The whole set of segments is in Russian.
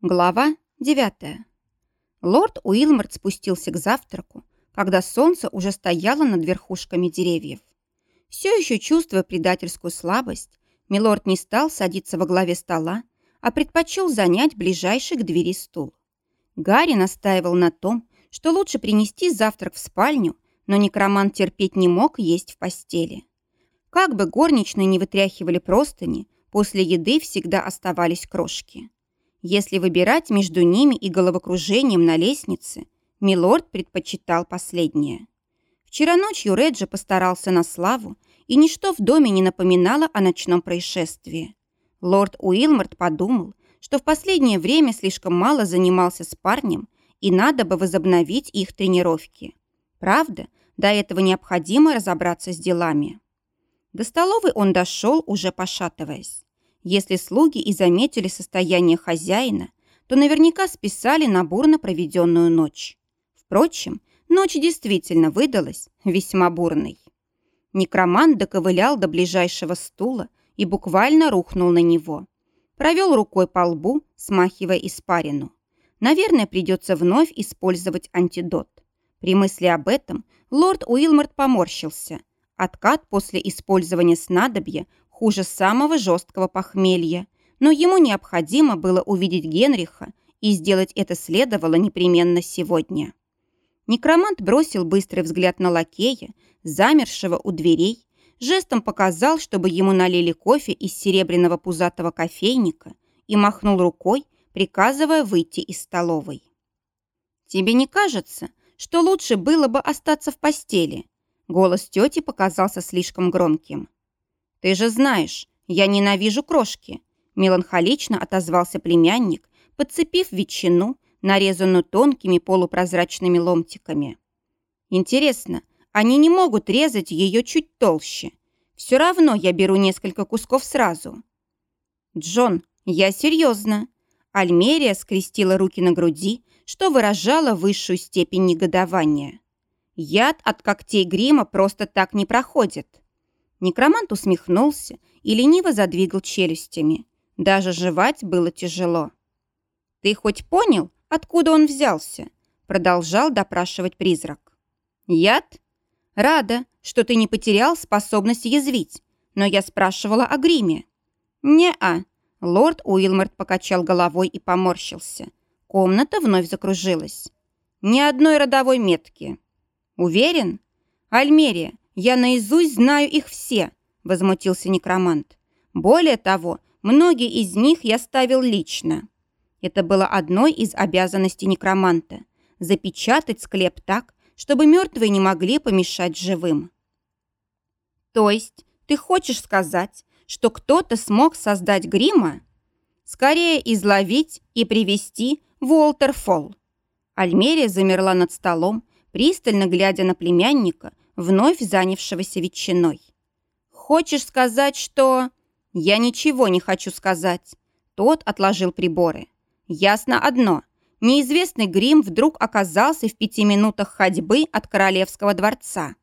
Глава 9. Лорд Уилморт спустился к завтраку, когда солнце уже стояло над верхушками деревьев. Все еще чувствуя предательскую слабость, милорд не стал садиться во главе стола, а предпочел занять ближайший к двери стул. Гарри настаивал на том, что лучше принести завтрак в спальню, но некромант терпеть не мог есть в постели. Как бы горничные не вытряхивали простыни, после еды всегда оставались крошки. Если выбирать между ними и головокружением на лестнице, Милорд предпочитал последнее. Вчера ночью Реджи постарался на славу, и ничто в доме не напоминало о ночном происшествии. Лорд Уилморт подумал, что в последнее время слишком мало занимался с парнем, и надо бы возобновить их тренировки. Правда, до этого необходимо разобраться с делами. До столовой он дошел, уже пошатываясь. Если слуги и заметили состояние хозяина, то наверняка списали на бурно проведенную ночь. Впрочем, ночь действительно выдалась весьма бурной. Некромант доковылял до ближайшего стула и буквально рухнул на него. Провел рукой по лбу, смахивая испарину. Наверное, придется вновь использовать антидот. При мысли об этом лорд Уилморт поморщился. Откат после использования снадобья хуже самого жесткого похмелья, но ему необходимо было увидеть Генриха, и сделать это следовало непременно сегодня. Некромант бросил быстрый взгляд на лакея, замершего у дверей, жестом показал, чтобы ему налили кофе из серебряного пузатого кофейника и махнул рукой, приказывая выйти из столовой. «Тебе не кажется, что лучше было бы остаться в постели?» Голос тети показался слишком громким. «Ты же знаешь, я ненавижу крошки», меланхолично отозвался племянник, подцепив ветчину, нарезанную тонкими полупрозрачными ломтиками. «Интересно, они не могут резать ее чуть толще. Все равно я беру несколько кусков сразу». «Джон, я серьезно». Альмерия скрестила руки на груди, что выражало высшую степень негодования. «Яд от когтей грима просто так не проходит. Некромант усмехнулся и лениво задвигал челюстями. Даже жевать было тяжело. «Ты хоть понял, откуда он взялся?» Продолжал допрашивать призрак. «Яд? Рада, что ты не потерял способность язвить, но я спрашивала о гриме». «Не-а», Лорд Уилморт покачал головой и поморщился. Комната вновь закружилась. «Ни одной родовой метки». «Уверен?» «Альмерия, «Я наизусть знаю их все», — возмутился некромант. «Более того, многие из них я ставил лично». Это было одной из обязанностей некроманта — запечатать склеп так, чтобы мертвые не могли помешать живым. «То есть ты хочешь сказать, что кто-то смог создать грима?» «Скорее изловить и привести в Уолтерфолл». Альмерия замерла над столом, пристально глядя на племянника, вновь занявшегося ветчиной. «Хочешь сказать, что...» «Я ничего не хочу сказать». Тот отложил приборы. «Ясно одно. Неизвестный грим вдруг оказался в пяти минутах ходьбы от королевского дворца».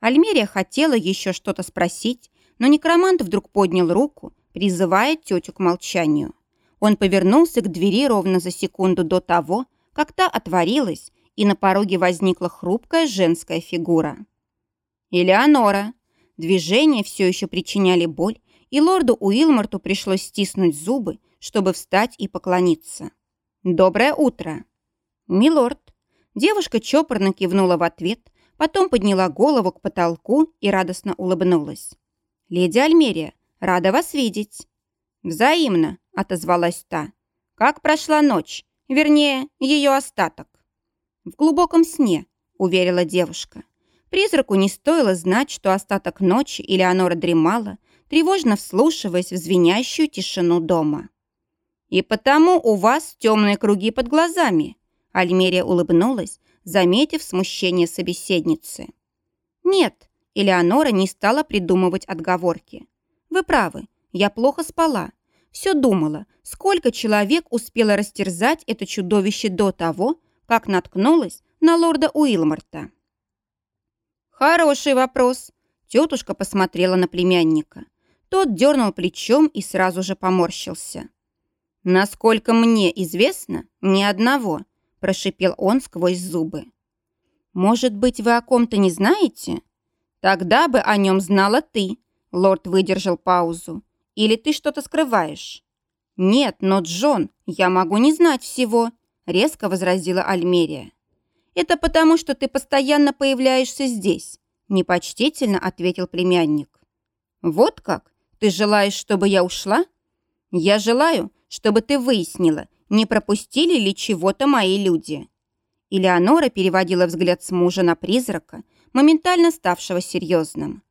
Альмерия хотела еще что-то спросить, но некромант вдруг поднял руку, призывая тетю к молчанию. Он повернулся к двери ровно за секунду до того, как та отворилась, и на пороге возникла хрупкая женская фигура. «Элеонора!» Движения все еще причиняли боль, и лорду Уилморту пришлось стиснуть зубы, чтобы встать и поклониться. «Доброе утро!» «Милорд!» Девушка чопорно кивнула в ответ, потом подняла голову к потолку и радостно улыбнулась. «Леди Альмерия, рада вас видеть!» «Взаимно!» — отозвалась та. «Как прошла ночь? Вернее, ее остаток?» «В глубоком сне», — уверила девушка. Призраку не стоило знать, что остаток ночи Элеонора дремала, тревожно вслушиваясь в звенящую тишину дома. «И потому у вас темные круги под глазами», Альмерия улыбнулась, заметив смущение собеседницы. «Нет», Элеонора не стала придумывать отговорки. «Вы правы, я плохо спала. Все думала, сколько человек успело растерзать это чудовище до того, как наткнулась на лорда Уилморта». «Хороший вопрос», – тетушка посмотрела на племянника. Тот дернул плечом и сразу же поморщился. «Насколько мне известно, ни одного», – прошипел он сквозь зубы. «Может быть, вы о ком-то не знаете?» «Тогда бы о нем знала ты», – лорд выдержал паузу. «Или ты что-то скрываешь?» «Нет, но, Джон, я могу не знать всего», – резко возразила Альмерия. «Это потому, что ты постоянно появляешься здесь», – непочтительно ответил племянник. «Вот как? Ты желаешь, чтобы я ушла?» «Я желаю, чтобы ты выяснила, не пропустили ли чего-то мои люди». Элеонора переводила взгляд с мужа на призрака, моментально ставшего серьезным.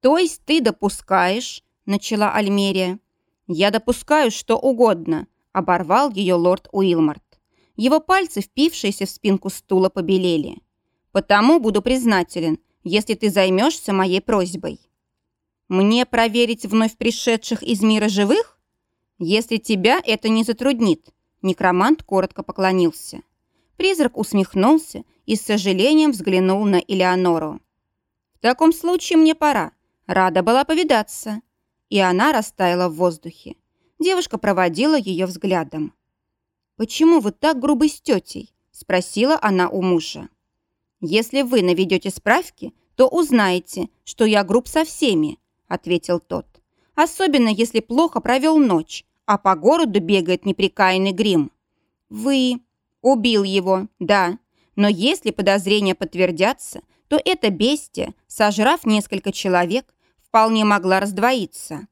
«То есть ты допускаешь...» – начала Альмерия. «Я допускаю что угодно», – оборвал ее лорд Уилмарт. Его пальцы, впившиеся в спинку стула, побелели. «Потому буду признателен, если ты займешься моей просьбой». «Мне проверить вновь пришедших из мира живых?» «Если тебя это не затруднит», – некромант коротко поклонился. Призрак усмехнулся и с сожалением взглянул на Элеонору. «В таком случае мне пора. Рада была повидаться». И она растаяла в воздухе. Девушка проводила ее взглядом. «Почему вы так грубы с тетей?» – спросила она у мужа. «Если вы наведете справки, то узнаете, что я груб со всеми», – ответил тот. «Особенно, если плохо провел ночь а по городу бегает неприкаянный грим. Вы убил его, да, но если подозрения подтвердятся, то эта бестия, сожрав несколько человек, вполне могла раздвоиться.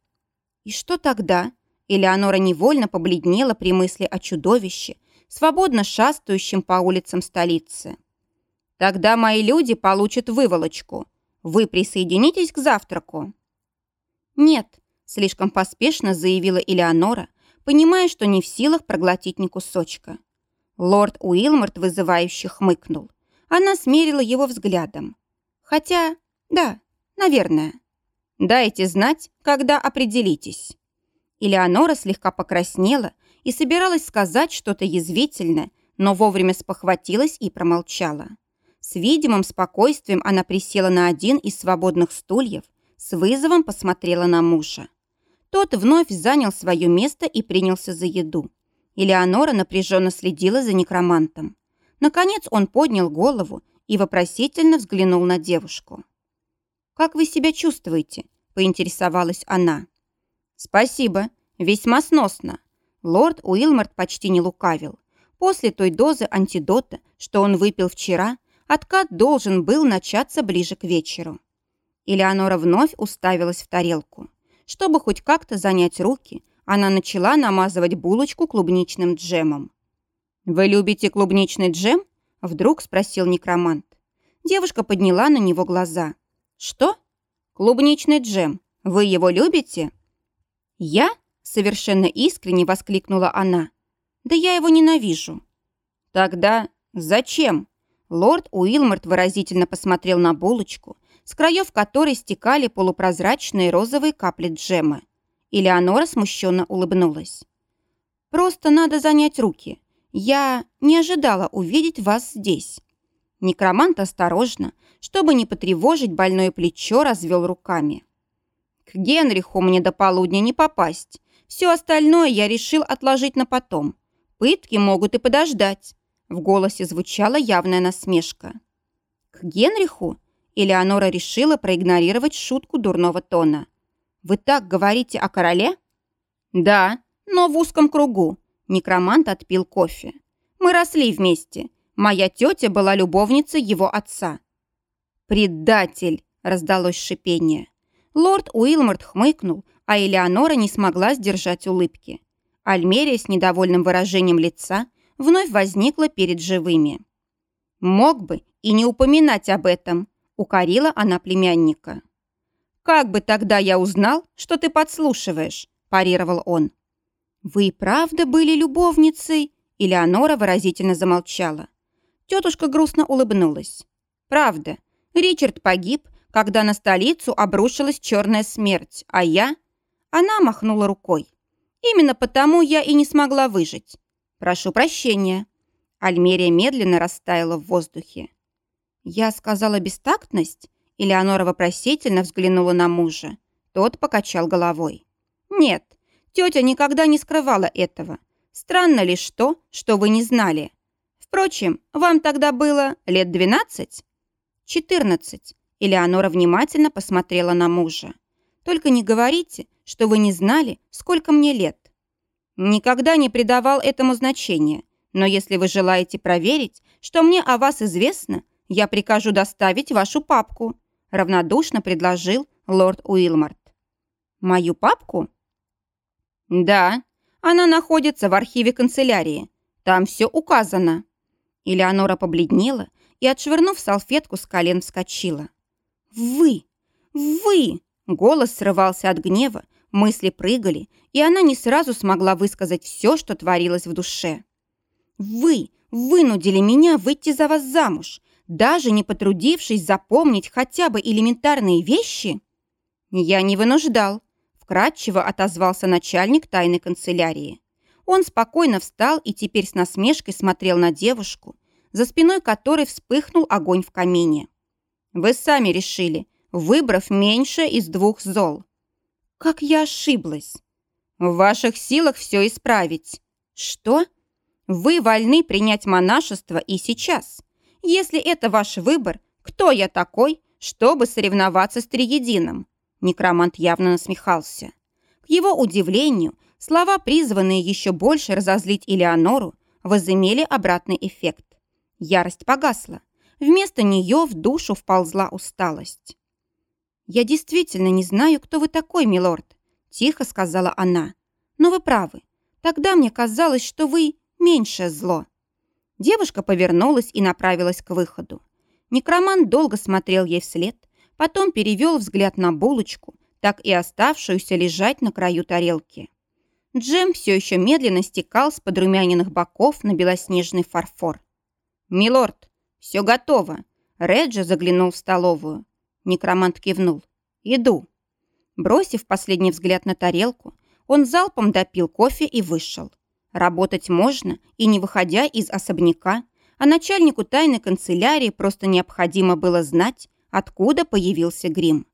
И что тогда? Элеонора невольно побледнела при мысли о чудовище, свободно шастающем по улицам столицы. Тогда мои люди получат выволочку. Вы присоединитесь к завтраку? Нет, слишком поспешно заявила Элеонора, понимая, что не в силах проглотить ни кусочка. Лорд Уилморт вызывающе хмыкнул. Она смерила его взглядом. Хотя, да, наверное. Дайте знать, когда определитесь. Элеонора слегка покраснела и собиралась сказать что-то язвительное, но вовремя спохватилась и промолчала. С видимым спокойствием она присела на один из свободных стульев, с вызовом посмотрела на мужа. Тот вновь занял свое место и принялся за еду. Элеонора напряженно следила за некромантом. Наконец он поднял голову и вопросительно взглянул на девушку. «Как вы себя чувствуете?» – поинтересовалась она. «Спасибо, весьма сносно». Лорд Уилмарт почти не лукавил. После той дозы антидота, что он выпил вчера, откат должен был начаться ближе к вечеру. Элеонора вновь уставилась в тарелку. Чтобы хоть как-то занять руки, она начала намазывать булочку клубничным джемом. «Вы любите клубничный джем?» – вдруг спросил некромант. Девушка подняла на него глаза. «Что? Клубничный джем. Вы его любите?» «Я?» – совершенно искренне воскликнула она. «Да я его ненавижу». «Тогда зачем?» Лорд Уилморт выразительно посмотрел на булочку, с краев которой стекали полупрозрачные розовые капли джема. Элеонора смущенно улыбнулась. «Просто надо занять руки. Я не ожидала увидеть вас здесь». Некромант осторожно, чтобы не потревожить больное плечо, развел руками. «К Генриху мне до полудня не попасть. Все остальное я решил отложить на потом. Пытки могут и подождать». В голосе звучала явная насмешка. «К Генриху?» Элеонора решила проигнорировать шутку дурного тона. «Вы так говорите о короле?» «Да, но в узком кругу». Некромант отпил кофе. «Мы росли вместе. Моя тетя была любовницей его отца». «Предатель!» – раздалось шипение. Лорд Уилморт хмыкнул, а Элеонора не смогла сдержать улыбки. Альмерия с недовольным выражением лица вновь возникла перед живыми. «Мог бы и не упоминать об этом», Укорила она племянника. «Как бы тогда я узнал, что ты подслушиваешь?» – парировал он. «Вы и правда были любовницей?» Элеонора выразительно замолчала. Тетушка грустно улыбнулась. «Правда. Ричард погиб, когда на столицу обрушилась черная смерть, а я...» Она махнула рукой. «Именно потому я и не смогла выжить. Прошу прощения». Альмерия медленно растаяла в воздухе. «Я сказала бестактность?» Элеонора вопросительно взглянула на мужа. Тот покачал головой. «Нет, тетя никогда не скрывала этого. Странно лишь то, что вы не знали. Впрочем, вам тогда было лет 12? 14. Элеонора внимательно посмотрела на мужа. Только не говорите, что вы не знали, сколько мне лет. Никогда не придавал этому значения, но если вы желаете проверить, что мне о вас известно, я прикажу доставить вашу папку», равнодушно предложил лорд Уилмарт. «Мою папку?» «Да, она находится в архиве канцелярии. Там все указано». Элеонора побледнела и, отшвырнув салфетку, с колен вскочила. «Вы! Вы!» Голос срывался от гнева, мысли прыгали, и она не сразу смогла высказать все, что творилось в душе. «Вы вынудили меня выйти за вас замуж, даже не потрудившись запомнить хотя бы элементарные вещи?» «Я не вынуждал», — вкратчиво отозвался начальник тайной канцелярии. Он спокойно встал и теперь с насмешкой смотрел на девушку, за спиной которой вспыхнул огонь в камине. «Вы сами решили, выбрав меньше из двух зол». «Как я ошиблась!» «В ваших силах все исправить». «Что?» «Вы вольны принять монашество и сейчас. Если это ваш выбор, кто я такой, чтобы соревноваться с Триедином?» Некромант явно насмехался. К его удивлению, слова, призванные еще больше разозлить Элеонору, возымели обратный эффект. Ярость погасла. Вместо нее в душу вползла усталость. «Я действительно не знаю, кто вы такой, милорд», – тихо сказала она. «Но вы правы. Тогда мне казалось, что вы меньшее зло». Девушка повернулась и направилась к выходу. Некроман долго смотрел ей вслед, потом перевел взгляд на булочку, так и оставшуюся лежать на краю тарелки. Джем все еще медленно стекал с подрумяненных боков на белоснежный фарфор. «Милорд, все готово!» Реджи заглянул в столовую. Некромант кивнул. «Иду». Бросив последний взгляд на тарелку, он залпом допил кофе и вышел. Работать можно и не выходя из особняка, а начальнику тайной канцелярии просто необходимо было знать, откуда появился грим.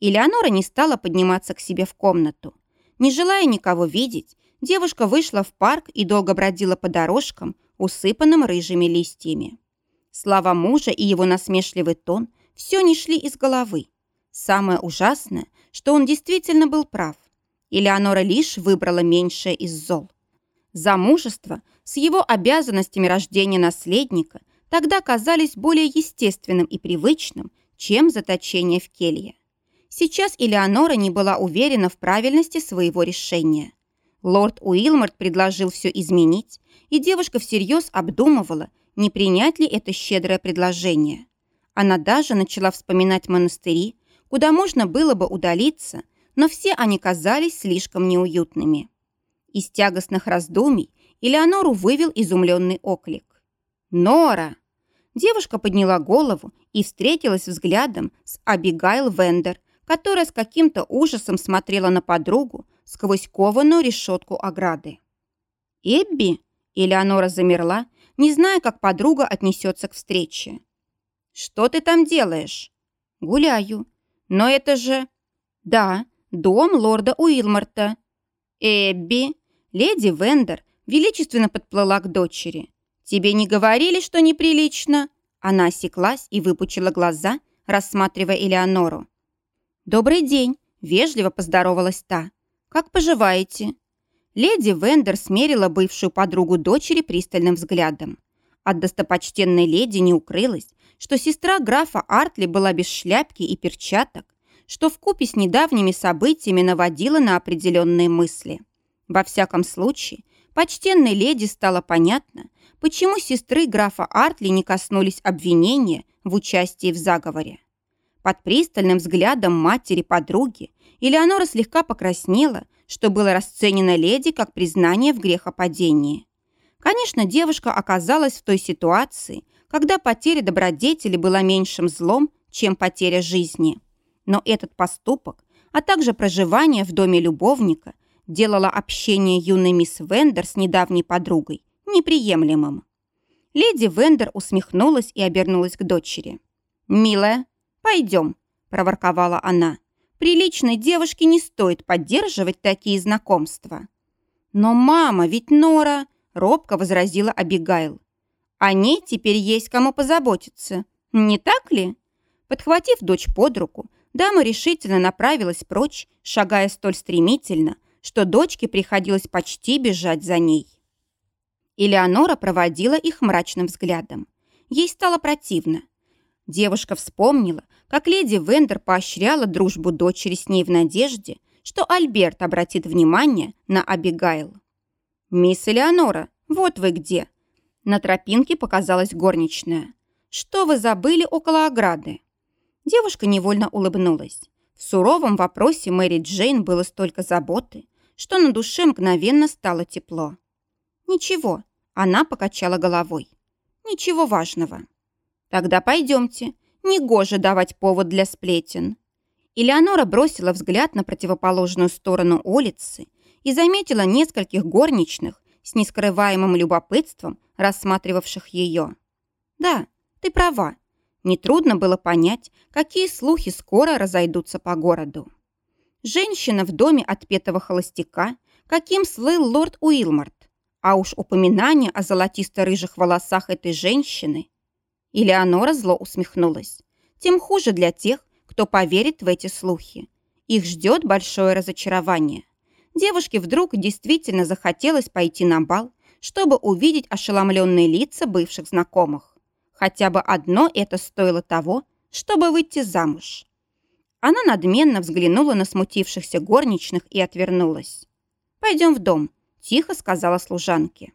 Элеонора не стала подниматься к себе в комнату. Не желая никого видеть, девушка вышла в парк и долго бродила по дорожкам, усыпанным рыжими листьями. Слава мужа и его насмешливый тон все не шли из головы. Самое ужасное, что он действительно был прав. Элеонора лишь выбрала меньшее из зол. Замужество с его обязанностями рождения наследника тогда казались более естественным и привычным, чем заточение в келье. Сейчас Элеонора не была уверена в правильности своего решения. Лорд Уилморт предложил все изменить, и девушка всерьез обдумывала, не принять ли это щедрое предложение. Она даже начала вспоминать монастыри, куда можно было бы удалиться, но все они казались слишком неуютными. Из тягостных раздумий Элеонору вывел изумленный оклик. «Нора!» Девушка подняла голову и встретилась взглядом с Абигайл Вендер, которая с каким-то ужасом смотрела на подругу сквозь кованую решетку ограды. «Эбби?» Элеонора замерла, не зная, как подруга отнесется к встрече. «Что ты там делаешь?» «Гуляю. Но это же...» «Да, дом лорда Уилмарта». «Эбби?» Леди Вендер величественно подплыла к дочери. «Тебе не говорили, что неприлично?» Она осеклась и выпучила глаза, рассматривая Элеонору. «Добрый день!» – вежливо поздоровалась та. «Как поживаете?» Леди Вендер смерила бывшую подругу дочери пристальным взглядом. От достопочтенной леди не укрылось, что сестра графа Артли была без шляпки и перчаток, что вкупе с недавними событиями наводило на определенные мысли. Во всяком случае, почтенной леди стало понятно, почему сестры графа Артли не коснулись обвинения в участии в заговоре. Под пристальным взглядом матери-подруги Элеонора слегка покраснела что было расценено леди как признание в грехопадении. Конечно, девушка оказалась в той ситуации, когда потеря добродетели была меньшим злом, чем потеря жизни. Но этот поступок, а также проживание в доме любовника делало общение юной мисс Вендер с недавней подругой неприемлемым. Леди Вендер усмехнулась и обернулась к дочери. «Милая, пойдем», – проворковала она. Приличной девушке не стоит поддерживать такие знакомства. «Но мама, ведь Нора...» — робко возразила Абигайл. «О ней теперь есть кому позаботиться. Не так ли?» Подхватив дочь под руку, дама решительно направилась прочь, шагая столь стремительно, что дочке приходилось почти бежать за ней. Элеонора проводила их мрачным взглядом. Ей стало противно. Девушка вспомнила, как леди Вендер поощряла дружбу дочери с ней в надежде, что Альберт обратит внимание на Абигайл. «Мисс Элеонора, вот вы где!» На тропинке показалась горничная. «Что вы забыли около ограды?» Девушка невольно улыбнулась. В суровом вопросе Мэри Джейн было столько заботы, что на душе мгновенно стало тепло. «Ничего», — она покачала головой. «Ничего важного». «Тогда пойдемте. Негоже давать повод для сплетен». Элеонора бросила взгляд на противоположную сторону улицы и заметила нескольких горничных с нескрываемым любопытством, рассматривавших ее. «Да, ты права. Нетрудно было понять, какие слухи скоро разойдутся по городу. Женщина в доме отпетого холостяка, каким слыл лорд Уилмарт, а уж упоминание о золотисто-рыжих волосах этой женщины. Элеонора зло усмехнулась. Тем хуже для тех, кто поверит в эти слухи. Их ждет большое разочарование. Девушке вдруг действительно захотелось пойти на бал, чтобы увидеть ошеломленные лица бывших знакомых. Хотя бы одно это стоило того, чтобы выйти замуж. Она надменно взглянула на смутившихся горничных и отвернулась. «Пойдем в дом», – тихо сказала служанке.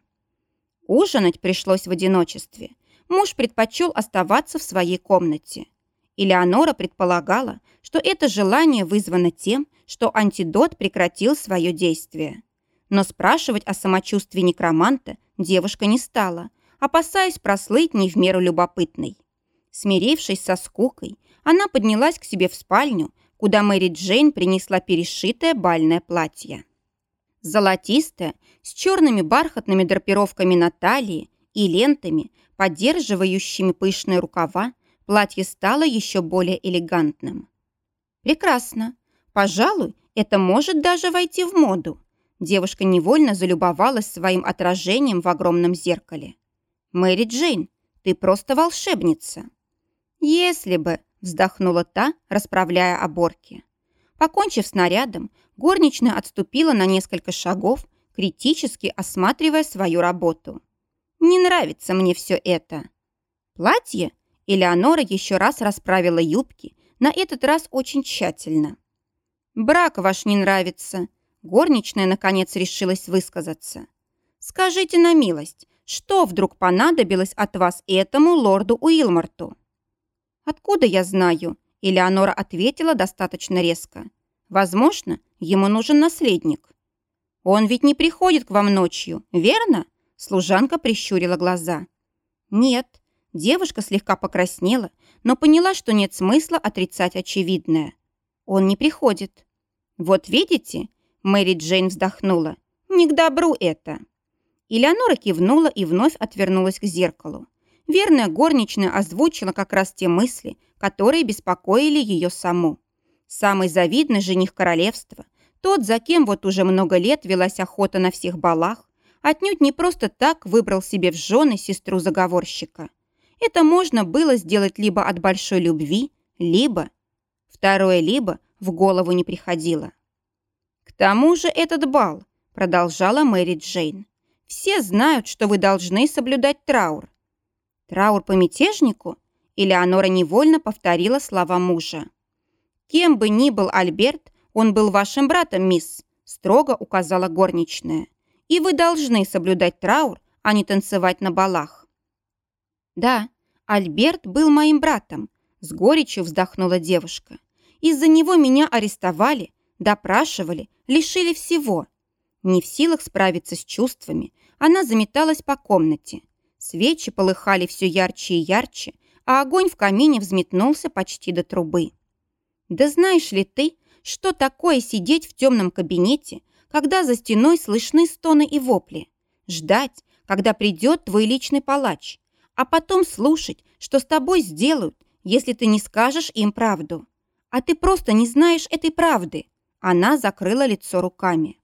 Ужинать пришлось в одиночестве. Муж предпочел оставаться в своей комнате. Элеонора предполагала, что это желание вызвано тем, что антидот прекратил свое действие. Но спрашивать о самочувствии некроманта девушка не стала, опасаясь прослыть не в меру любопытной. Смирившись со скукой, она поднялась к себе в спальню, куда Мэри Джейн принесла перешитое бальное платье. Золотистое, с черными бархатными драпировками на талии и лентами, поддерживающими пышные рукава, платье стало еще более элегантным. Прекрасно. Пожалуй, это может даже войти в моду. Девушка невольно залюбовалась своим отражением в огромном зеркале. «Мэри Джейн, ты просто волшебница!» «Если бы», вздохнула та, расправляя оборки. Покончив с нарядом, горничная отступила на несколько шагов, критически осматривая свою работу. «Не нравится мне все это». Платье Элеонора еще раз расправила юбки, на этот раз очень тщательно. «Брак ваш не нравится», — горничная, наконец, решилась высказаться. «Скажите на милость, что вдруг понадобилось от вас этому лорду Уилмарту?» «Откуда я знаю?» Элеонора ответила достаточно резко. «Возможно, ему нужен наследник». «Он ведь не приходит к вам ночью, верно?» Служанка прищурила глаза. «Нет». Девушка слегка покраснела, но поняла, что нет смысла отрицать очевидное. «Он не приходит». «Вот видите?» Мэри Джейн вздохнула. «Не к добру это». Элеонора кивнула и вновь отвернулась к зеркалу. Верная горничная озвучила как раз те мысли, которые беспокоили ее саму. Самый завидный жених королевства, тот, за кем вот уже много лет велась охота на всех балах, отнюдь не просто так выбрал себе в жены сестру заговорщика. Это можно было сделать либо от большой любви, либо... Второе «либо» в голову не приходило. «К тому же этот бал», — продолжала Мэри Джейн, «все знают, что вы должны соблюдать траур. Траур по мятежнику? Элеонора невольно повторила слова мужа. «Кем бы ни был Альберт, он был вашим братом, мисс», строго указала горничная. «И вы должны соблюдать траур, а не танцевать на балах». «Да, Альберт был моим братом», с горечью вздохнула девушка. «Из-за него меня арестовали, допрашивали, лишили всего». Не в силах справиться с чувствами, она заметалась по комнате. Свечи полыхали все ярче и ярче, а огонь в камине взметнулся почти до трубы. Да знаешь ли ты, что такое сидеть в темном кабинете, когда за стеной слышны стоны и вопли? Ждать, когда придет твой личный палач, а потом слушать, что с тобой сделают, если ты не скажешь им правду. А ты просто не знаешь этой правды. Она закрыла лицо руками.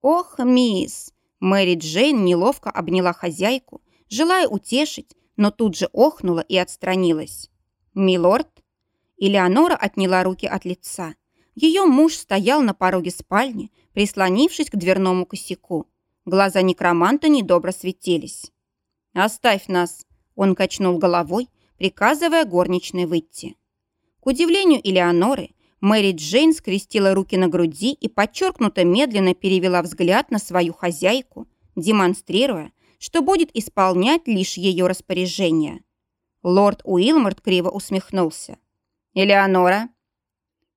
«Ох, мисс!» Мэри Джейн неловко обняла хозяйку, желая утешить, но тут же охнула и отстранилась. «Милорд?» Элеонора отняла руки от лица. Ее муж стоял на пороге спальни, прислонившись к дверному косяку. Глаза некроманта недобро светились. «Оставь нас!» Он качнул головой, приказывая горничной выйти. К удивлению Элеоноры, Мэри Джейн скрестила руки на груди и подчеркнуто медленно перевела взгляд на свою хозяйку, демонстрируя, что будет исполнять лишь ее распоряжение. Лорд Уилморт криво усмехнулся. «Элеонора?»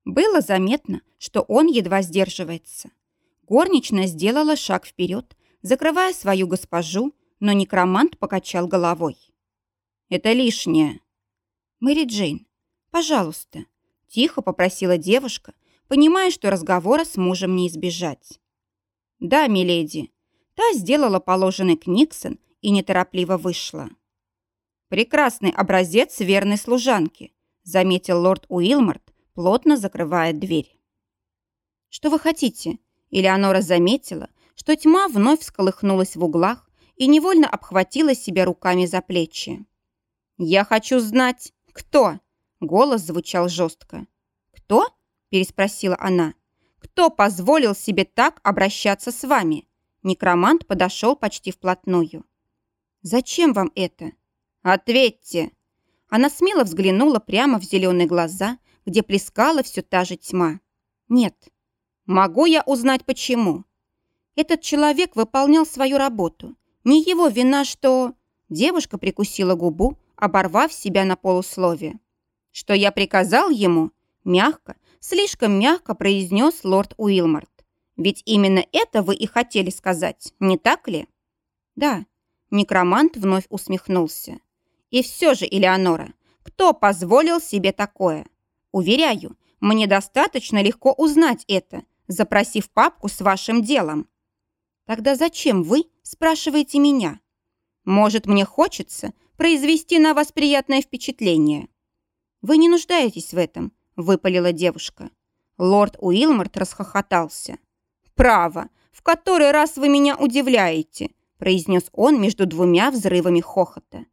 Было заметно, что он едва сдерживается. Горничная сделала шаг вперед, закрывая свою госпожу, но некромант покачал головой. «Это лишнее». «Мэри Джейн, пожалуйста», – тихо попросила девушка, понимая, что разговора с мужем не избежать. «Да, миледи». Та сделала положенный Книксон и неторопливо вышла. «Прекрасный образец верной служанки», – заметил лорд Уилморт, плотно закрывая дверь. «Что вы хотите?» Элеонора заметила, что тьма вновь всколыхнулась в углах и невольно обхватила себя руками за плечи. «Я хочу знать, кто?» Голос звучал жестко. «Кто?» – переспросила она. «Кто позволил себе так обращаться с вами?» Некромант подошел почти вплотную. «Зачем вам это?» «Ответьте!» Она смело взглянула прямо в зеленые глаза, где плескала все та же тьма. «Нет». «Могу я узнать, почему?» «Этот человек выполнял свою работу. Не его вина, что...» Девушка прикусила губу, оборвав себя на полусловие. «Что я приказал ему?» Мягко, слишком мягко произнес лорд Уилмарт. «Ведь именно это вы и хотели сказать, не так ли?» «Да». Некромант вновь усмехнулся. «И все же, Элеонора, кто позволил себе такое? Уверяю, мне достаточно легко узнать это, запросив папку с вашим делом. Тогда зачем вы спрашиваете меня? Может, мне хочется произвести на вас приятное впечатление? Вы не нуждаетесь в этом, выпалила девушка. Лорд Уилморт расхохотался. «Право! В который раз вы меня удивляете!» произнес он между двумя взрывами хохота.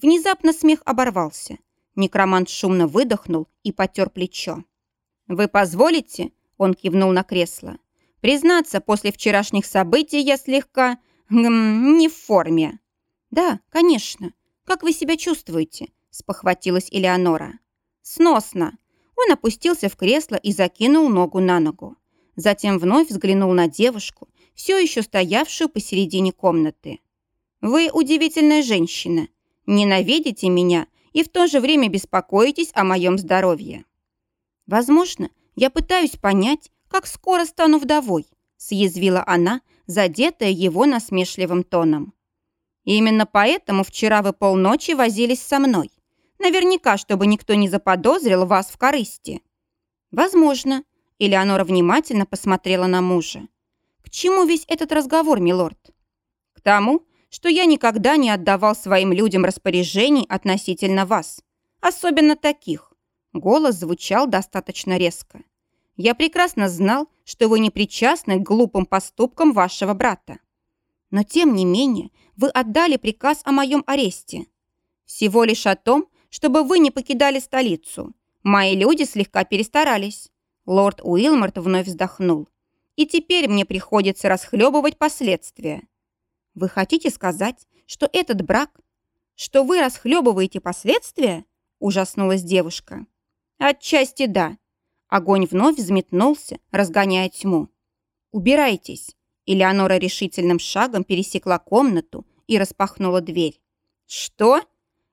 Внезапно смех оборвался. Некромант шумно выдохнул и потер плечо. «Вы позволите?» Он кивнул на кресло. «Признаться, после вчерашних событий я слегка... Гм, не в форме». «Да, конечно. Как вы себя чувствуете?» спохватилась Элеонора. «Сносно». Он опустился в кресло и закинул ногу на ногу. Затем вновь взглянул на девушку, все еще стоявшую посередине комнаты. «Вы удивительная женщина. Ненавидите меня и в то же время беспокоитесь о моем здоровье. Возможно, я пытаюсь понять, как скоро стану вдовой, съязвила она, задетая его насмешливым тоном. Именно поэтому вчера вы полночи возились со мной. Наверняка, чтобы никто не заподозрил вас в корысти. Возможно. Элеонора внимательно посмотрела на мужа. К чему весь этот разговор, милорд? К тому, что я никогда не отдавал своим людям распоряжений относительно вас, особенно таких. Голос звучал достаточно резко. Я прекрасно знал, что вы не причастны к глупым поступкам вашего брата. Но, тем не менее, вы отдали приказ о моем аресте. Всего лишь о том, чтобы вы не покидали столицу. Мои люди слегка перестарались. Лорд Уилморт вновь вздохнул. И теперь мне приходится расхлебывать последствия. Вы хотите сказать, что этот брак, что вы расхлебываете последствия? Ужаснулась девушка. Отчасти да. Огонь вновь взметнулся, разгоняя тьму. Убирайтесь. Элеонора решительным шагом пересекла комнату и распахнула дверь. Что?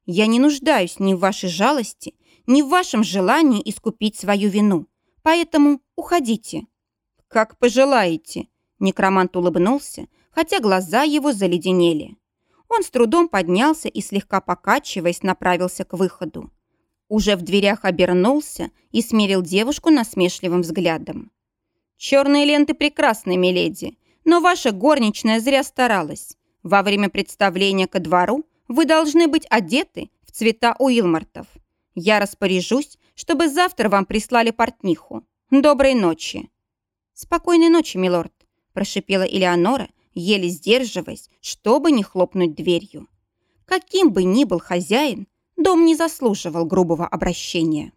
Я не нуждаюсь ни в вашей жалости, ни в вашем желании искупить свою вину. Поэтому уходите. Как пожелаете. Некромант улыбнулся, хотя глаза его заледенели. Он с трудом поднялся и, слегка покачиваясь, направился к выходу. Уже в дверях обернулся и смерил девушку насмешливым взглядом. «Черные ленты прекрасны, миледи, но ваша горничная зря старалась. Во время представления ко двору вы должны быть одеты в цвета Уилмартов. Я распоряжусь, чтобы завтра вам прислали портниху. Доброй ночи». «Спокойной ночи, милорд», прошипела Элеонора, еле сдерживаясь, чтобы не хлопнуть дверью. Каким бы ни был хозяин, дом не заслуживал грубого обращения.